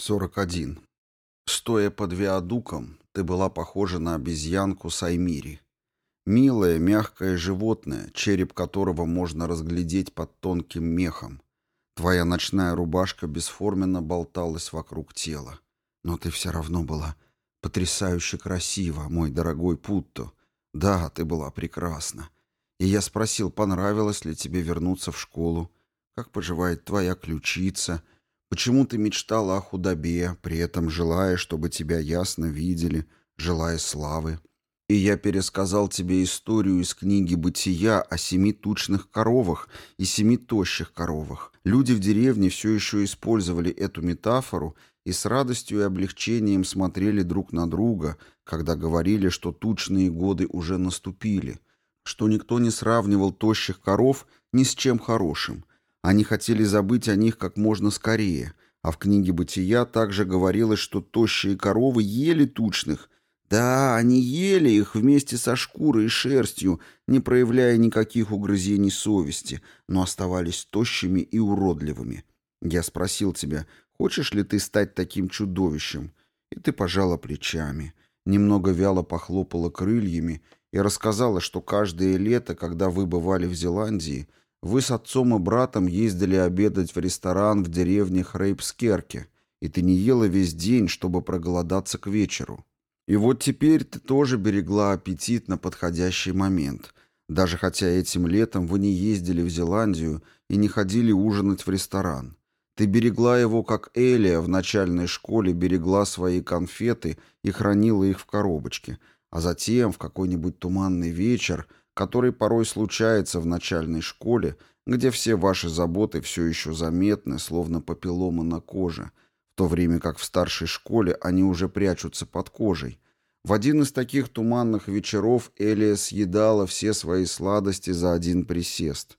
41. Стоя под виадуком, ты была похожа на обезьянку Саймири. Милое, мягкое животное, череп которого можно разглядеть под тонким мехом. Твоя ночная рубашка бесформенно болталась вокруг тела. Но ты все равно была потрясающе красива, мой дорогой Путто. Да, ты была прекрасна. И я спросил, понравилось ли тебе вернуться в школу, как поживает твоя ключица — Почему ты мечтала о худобе, при этом желая, чтобы тебя ясно видели, желая славы? И я пересказал тебе историю из книги «Бытия» о семи тучных коровах и семи тощих коровах. Люди в деревне все еще использовали эту метафору и с радостью и облегчением смотрели друг на друга, когда говорили, что тучные годы уже наступили, что никто не сравнивал тощих коров ни с чем хорошим, они хотели забыть о них как можно скорее, а в книге «Бытия» также говорилось, что тощие коровы ели тучных. Да, они ели их вместе со шкурой и шерстью, не проявляя никаких угрызений совести, но оставались тощими и уродливыми. Я спросил тебя, хочешь ли ты стать таким чудовищем? И ты пожала плечами, немного вяло похлопала крыльями и рассказала, что каждое лето, когда вы бывали в Зеландии, вы с отцом и братом ездили обедать в ресторан в деревне Хрейпскерке, и ты не ела весь день, чтобы проголодаться к вечеру. И вот теперь ты тоже берегла аппетит на подходящий момент, даже хотя этим летом вы не ездили в Зеландию и не ходили ужинать в ресторан. Ты берегла его, как Элия в начальной школе берегла свои конфеты и хранила их в коробочке, а затем в какой-нибудь туманный вечер который порой случается в начальной школе, где все ваши заботы все еще заметны, словно папилломы на коже, в то время как в старшей школе они уже прячутся под кожей. В один из таких туманных вечеров Элия съедала все свои сладости за один присест.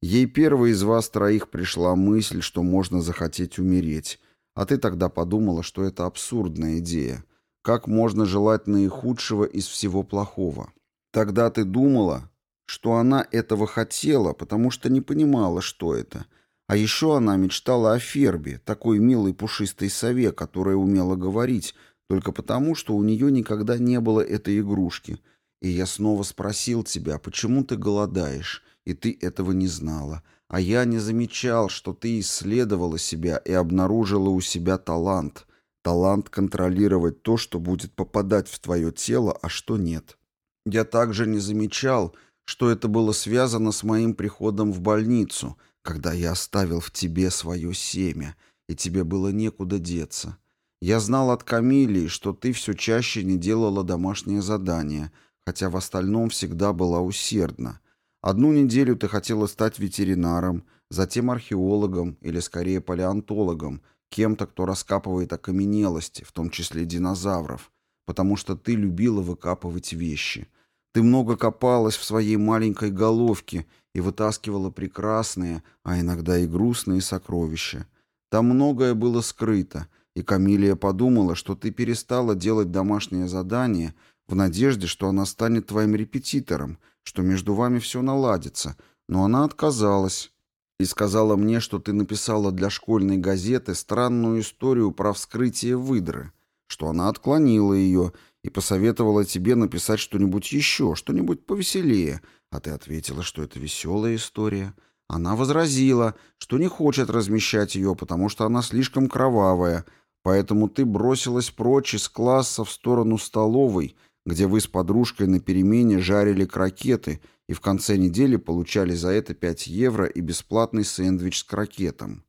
Ей первой из вас троих пришла мысль, что можно захотеть умереть, а ты тогда подумала, что это абсурдная идея. Как можно желать наихудшего из всего плохого? Тогда ты думала, что она этого хотела, потому что не понимала, что это. А еще она мечтала о Фербе, такой милой пушистой сове, которая умела говорить, только потому, что у нее никогда не было этой игрушки. И я снова спросил тебя, почему ты голодаешь, и ты этого не знала. А я не замечал, что ты исследовала себя и обнаружила у себя талант. Талант контролировать то, что будет попадать в твое тело, а что нет. Я также не замечал, что это было связано с моим приходом в больницу, когда я оставил в тебе свое семя, и тебе было некуда деться. Я знал от Камилии, что ты все чаще не делала домашнее задание, хотя в остальном всегда была усердна. Одну неделю ты хотела стать ветеринаром, затем археологом или скорее палеонтологом, кем-то, кто раскапывает окаменелости, в том числе динозавров, потому что ты любила выкапывать вещи. Ты много копалась в своей маленькой головке и вытаскивала прекрасные, а иногда и грустные сокровища. Там многое было скрыто, и Камилия подумала, что ты перестала делать домашнее задание в надежде, что она станет твоим репетитором, что между вами все наладится, но она отказалась и сказала мне, что ты написала для школьной газеты странную историю про вскрытие выдры — что она отклонила ее и посоветовала тебе написать что-нибудь еще, что-нибудь повеселее, а ты ответила, что это веселая история. Она возразила, что не хочет размещать ее, потому что она слишком кровавая, поэтому ты бросилась прочь из класса в сторону столовой, где вы с подружкой на перемене жарили крокеты и в конце недели получали за это 5 евро и бесплатный сэндвич с крокетом.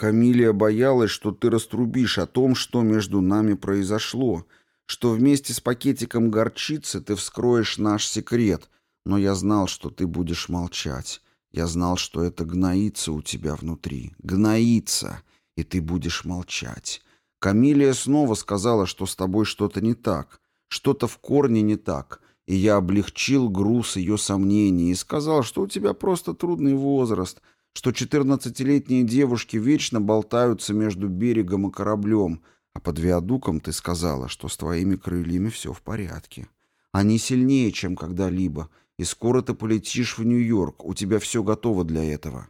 Камилия боялась, что ты раструбишь о том, что между нами произошло, что вместе с пакетиком горчицы ты вскроешь наш секрет, но я знал, что ты будешь молчать. Я знал, что это гноится у тебя внутри. Гноится, и ты будешь молчать. Камилия снова сказала, что с тобой что-то не так, что-то в корне не так, и я облегчил груз ее сомнений и сказал, что у тебя просто трудный возраст — что 14-летние девушки вечно болтаются между берегом и кораблем, а под виадуком ты сказала, что с твоими крыльями все в порядке. Они сильнее, чем когда-либо, и скоро ты полетишь в Нью-Йорк, у тебя все готово для этого.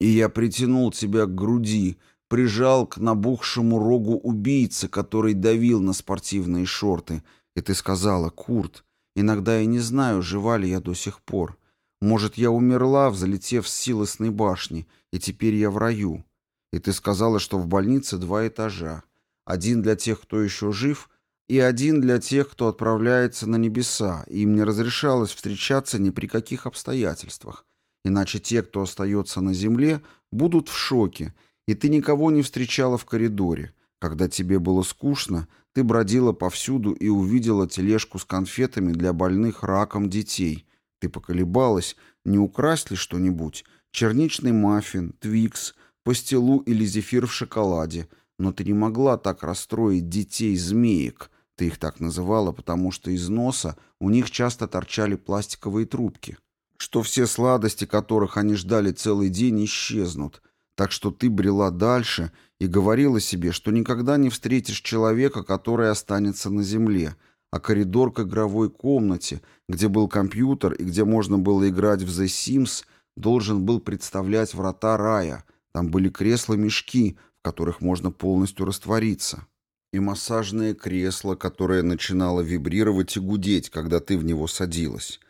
И я притянул тебя к груди, прижал к набухшему рогу убийцы, который давил на спортивные шорты, и ты сказала, «Курт, иногда я не знаю, жива ли я до сих пор. Может, я умерла, взлетев с силосной башни, и теперь я в раю». И ты сказала, что в больнице два этажа. Один для тех, кто еще жив, и один для тех, кто отправляется на небеса, им не разрешалось встречаться ни при каких обстоятельствах. Иначе те, кто остается на земле, будут в шоке, и ты никого не встречала в коридоре. Когда тебе было скучно, ты бродила повсюду и увидела тележку с конфетами для больных раком детей. Ты поколебалась, не украсть ли что-нибудь? Черничный маффин, твикс, пастилу или зефир в шоколаде. Но ты не могла так расстроить детей-змеек. Ты их так называла, потому что из носа у них часто торчали пластиковые трубки. Что все сладости, которых они ждали целый день, исчезнут – так что ты брела дальше и говорила себе, что никогда не встретишь человека, который останется на земле, а коридор к игровой комнате, где был компьютер и где можно было играть в The Sims, должен был представлять врата рая. Там были кресла-мешки, в которых можно полностью раствориться. И массажное кресло, которое начинало вибрировать и гудеть, когда ты в него садилась.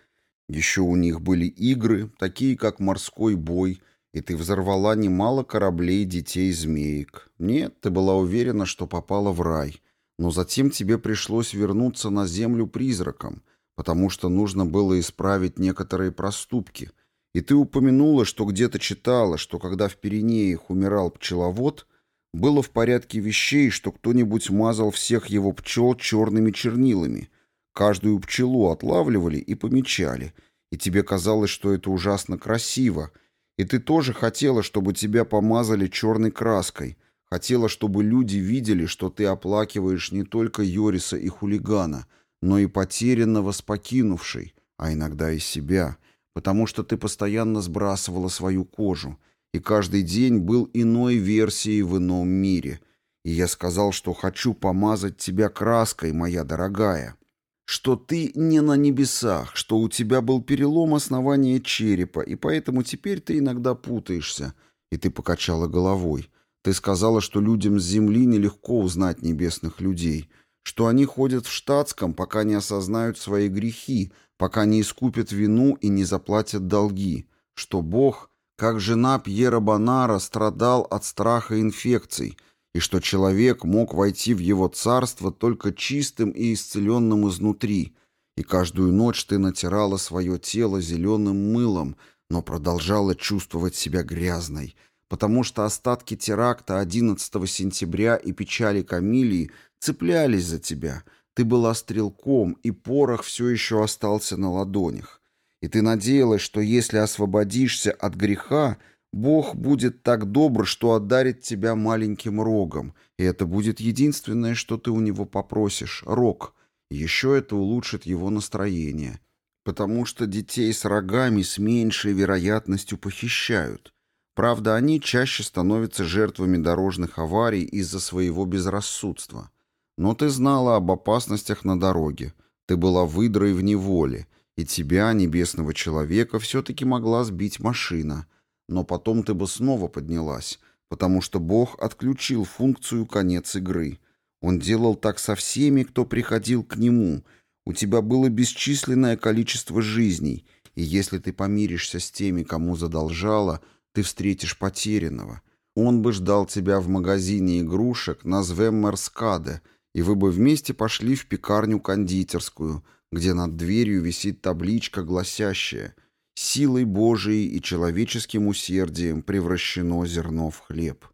Еще у них были игры, такие как морской бой – и ты взорвала немало кораблей детей-змеек. Нет, ты была уверена, что попала в рай. Но затем тебе пришлось вернуться на землю призраком, потому что нужно было исправить некоторые проступки. И ты упомянула, что где-то читала, что когда в Пиренеях умирал пчеловод, было в порядке вещей, что кто-нибудь мазал всех его пчел черными чернилами. Каждую пчелу отлавливали и помечали. И тебе казалось, что это ужасно красиво — и ты тоже хотела, чтобы тебя помазали черной краской. Хотела, чтобы люди видели, что ты оплакиваешь не только Йориса и хулигана, но и потерянного с покинувшей, а иногда и себя, потому что ты постоянно сбрасывала свою кожу, и каждый день был иной версией в ином мире. И я сказал, что хочу помазать тебя краской, моя дорогая что ты не на небесах, что у тебя был перелом основания черепа, и поэтому теперь ты иногда путаешься. И ты покачала головой. Ты сказала, что людям с земли нелегко узнать небесных людей, что они ходят в штатском, пока не осознают свои грехи, пока не искупят вину и не заплатят долги, что Бог, как жена Пьера Бонара, страдал от страха инфекций – и что человек мог войти в его царство только чистым и исцеленным изнутри, и каждую ночь ты натирала свое тело зеленым мылом, но продолжала чувствовать себя грязной, потому что остатки теракта 11 сентября и печали Камилии цеплялись за тебя. Ты была стрелком, и порох все еще остался на ладонях. И ты надеялась, что если освободишься от греха, Бог будет так добр, что одарит тебя маленьким рогом, и это будет единственное, что ты у него попросишь — рог. Еще это улучшит его настроение, потому что детей с рогами с меньшей вероятностью похищают. Правда, они чаще становятся жертвами дорожных аварий из-за своего безрассудства. Но ты знала об опасностях на дороге, ты была выдрой в неволе, и тебя, небесного человека, все-таки могла сбить машина — но потом ты бы снова поднялась, потому что Бог отключил функцию конец игры. Он делал так со всеми, кто приходил к Нему. У тебя было бесчисленное количество жизней, и если ты помиришься с теми, кому задолжала, ты встретишь потерянного. Он бы ждал тебя в магазине игрушек на Звеммерскаде, и вы бы вместе пошли в пекарню-кондитерскую, где над дверью висит табличка, гласящая Силой Божией и человеческим усердием превращено зерно в хлеб.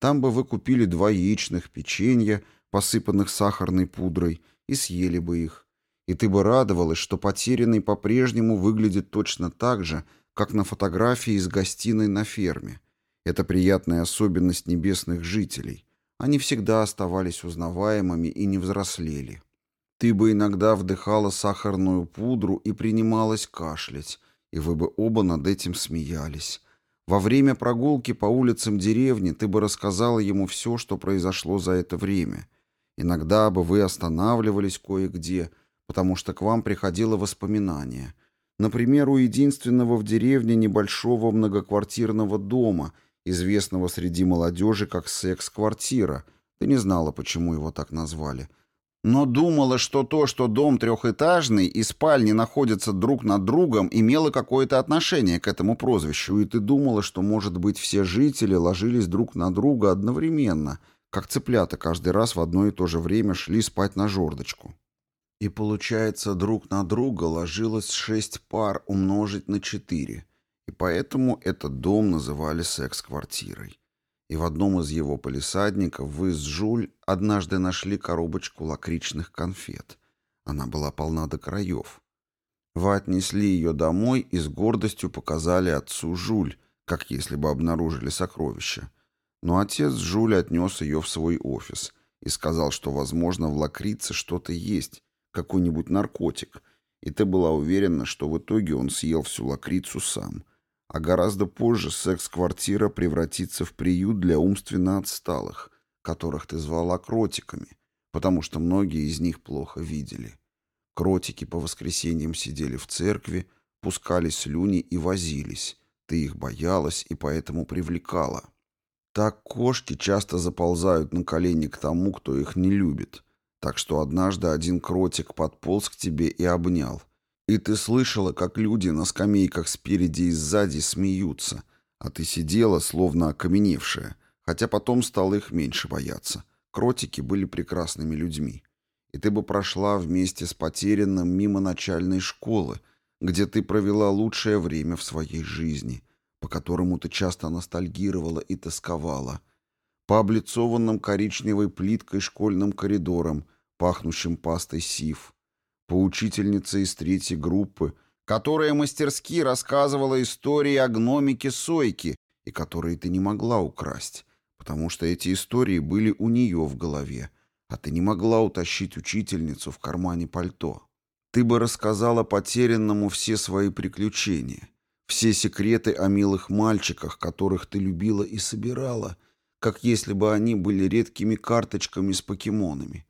Там бы вы купили два яичных печенья, посыпанных сахарной пудрой, и съели бы их. И ты бы радовалась, что потерянный по-прежнему выглядит точно так же, как на фотографии из гостиной на ферме. Это приятная особенность небесных жителей. Они всегда оставались узнаваемыми и не взрослели. Ты бы иногда вдыхала сахарную пудру и принималась кашлять, и вы бы оба над этим смеялись. Во время прогулки по улицам деревни ты бы рассказала ему все, что произошло за это время. Иногда бы вы останавливались кое-где, потому что к вам приходило воспоминание. Например, у единственного в деревне небольшого многоквартирного дома известного среди молодежи как секс-квартира. Ты не знала, почему его так назвали. Но думала, что то, что дом трехэтажный и спальни находятся друг над другом, имело какое-то отношение к этому прозвищу, и ты думала, что, может быть, все жители ложились друг на друга одновременно, как цыплята каждый раз в одно и то же время шли спать на жердочку. И получается, друг на друга ложилось шесть пар умножить на четыре. И поэтому этот дом называли секс-квартирой. И в одном из его полисадников вы с Жуль однажды нашли коробочку лакричных конфет. Она была полна до краев. Вы отнесли ее домой и с гордостью показали отцу Жуль, как если бы обнаружили сокровище. Но отец Жуль отнес ее в свой офис и сказал, что, возможно, в лакрице что-то есть, какой-нибудь наркотик, и ты была уверена, что в итоге он съел всю лакрицу сам. А гораздо позже секс-квартира превратится в приют для умственно отсталых, которых ты звала кротиками, потому что многие из них плохо видели. Кротики по воскресеньям сидели в церкви, пускали слюни и возились. Ты их боялась и поэтому привлекала. Так кошки часто заползают на колени к тому, кто их не любит. Так что однажды один кротик подполз к тебе и обнял. И ты слышала, как люди на скамейках спереди и сзади смеются, а ты сидела, словно окаменевшая, хотя потом стала их меньше бояться. Кротики были прекрасными людьми. И ты бы прошла вместе с потерянным мимо начальной школы, где ты провела лучшее время в своей жизни, по которому ты часто ностальгировала и тосковала — по облицованным коричневой плиткой школьным коридорам, пахнущим пастой сив, по учительнице из третьей группы, которая мастерски рассказывала истории о гномике Сойки и которые ты не могла украсть, потому что эти истории были у нее в голове, а ты не могла утащить учительницу в кармане пальто. Ты бы рассказала потерянному все свои приключения, все секреты о милых мальчиках, которых ты любила и собирала, как если бы они были редкими карточками с покемонами.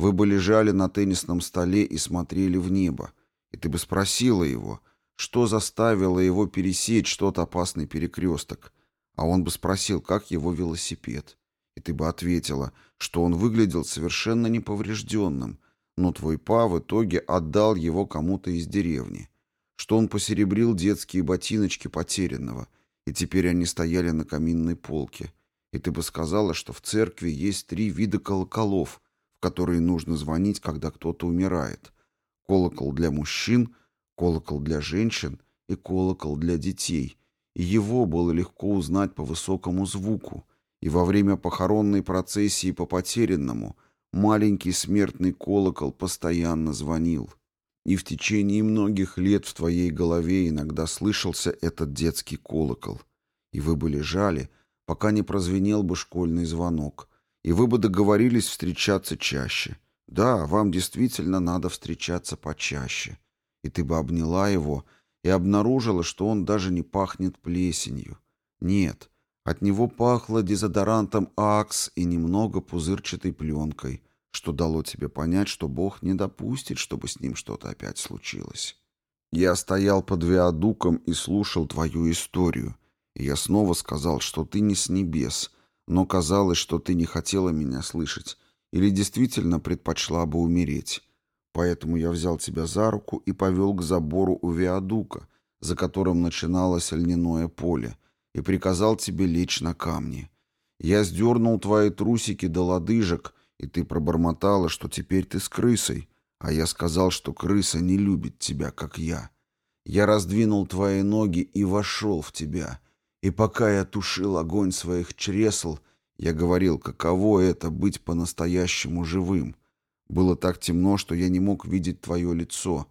Вы бы лежали на теннисном столе и смотрели в небо, и ты бы спросила его, что заставило его пересечь тот опасный перекресток, а он бы спросил, как его велосипед, и ты бы ответила, что он выглядел совершенно неповрежденным, но твой па в итоге отдал его кому-то из деревни, что он посеребрил детские ботиночки потерянного, и теперь они стояли на каминной полке, и ты бы сказала, что в церкви есть три вида колоколов, в которые нужно звонить, когда кто-то умирает. Колокол для мужчин, колокол для женщин и колокол для детей. И его было легко узнать по высокому звуку. И во время похоронной процессии по потерянному маленький смертный колокол постоянно звонил. И в течение многих лет в твоей голове иногда слышался этот детский колокол. И вы бы лежали, пока не прозвенел бы школьный звонок, и вы бы договорились встречаться чаще. Да, вам действительно надо встречаться почаще. И ты бы обняла его и обнаружила, что он даже не пахнет плесенью. Нет, от него пахло дезодорантом Акс и немного пузырчатой пленкой, что дало тебе понять, что Бог не допустит, чтобы с ним что-то опять случилось. Я стоял под виадуком и слушал твою историю, и я снова сказал, что ты не с небес, но казалось, что ты не хотела меня слышать или действительно предпочла бы умереть. Поэтому я взял тебя за руку и повел к забору у Виадука, за которым начиналось льняное поле, и приказал тебе лечь на камни. Я сдернул твои трусики до лодыжек, и ты пробормотала, что теперь ты с крысой, а я сказал, что крыса не любит тебя, как я. Я раздвинул твои ноги и вошел в тебя — и пока я тушил огонь своих чресл, я говорил, каково это быть по-настоящему живым. Было так темно, что я не мог видеть твое лицо,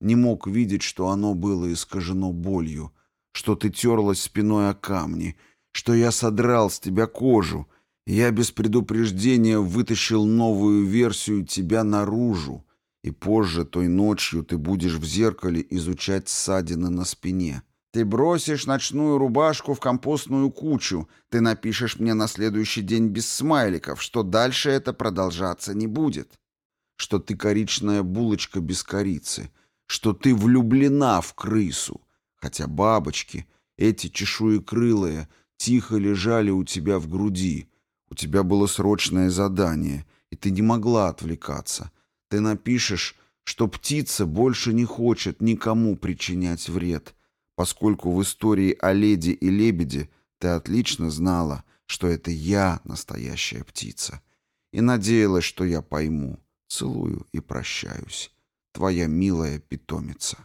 не мог видеть, что оно было искажено болью, что ты терлась спиной о камни, что я содрал с тебя кожу, я без предупреждения вытащил новую версию тебя наружу, и позже той ночью ты будешь в зеркале изучать ссадины на спине. Ты бросишь ночную рубашку в компостную кучу. Ты напишешь мне на следующий день без смайликов, что дальше это продолжаться не будет. Что ты коричная булочка без корицы. Что ты влюблена в крысу. Хотя бабочки, эти чешуекрылые, тихо лежали у тебя в груди. У тебя было срочное задание, и ты не могла отвлекаться. Ты напишешь, что птица больше не хочет никому причинять вред, поскольку в истории о леди и лебеде ты отлично знала, что это я настоящая птица, и надеялась, что я пойму. Целую и прощаюсь. Твоя милая питомица.